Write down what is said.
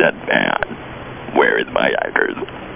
That man. Where is my address?